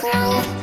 お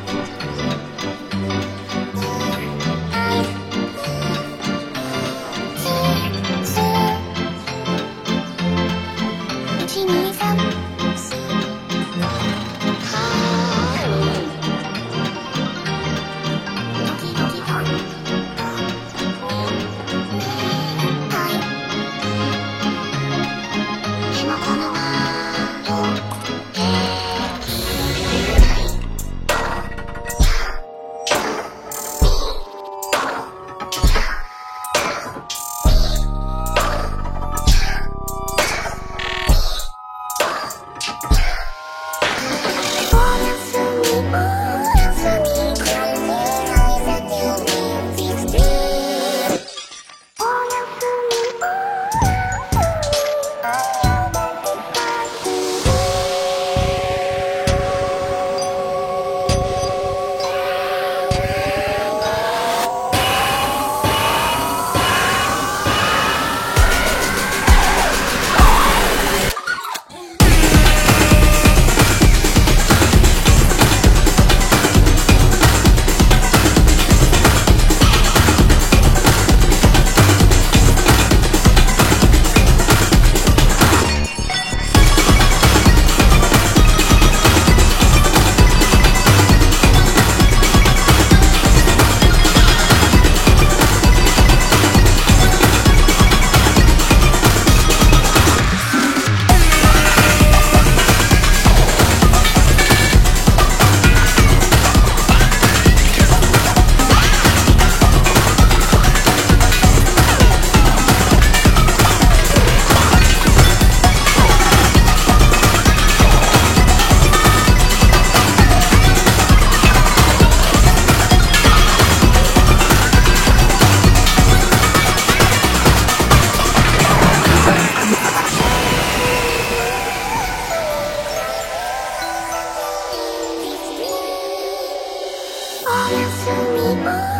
おやすみ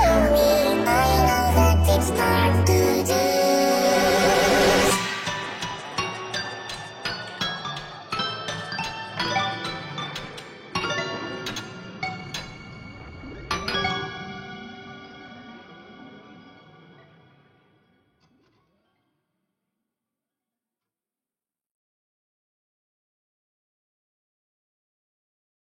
I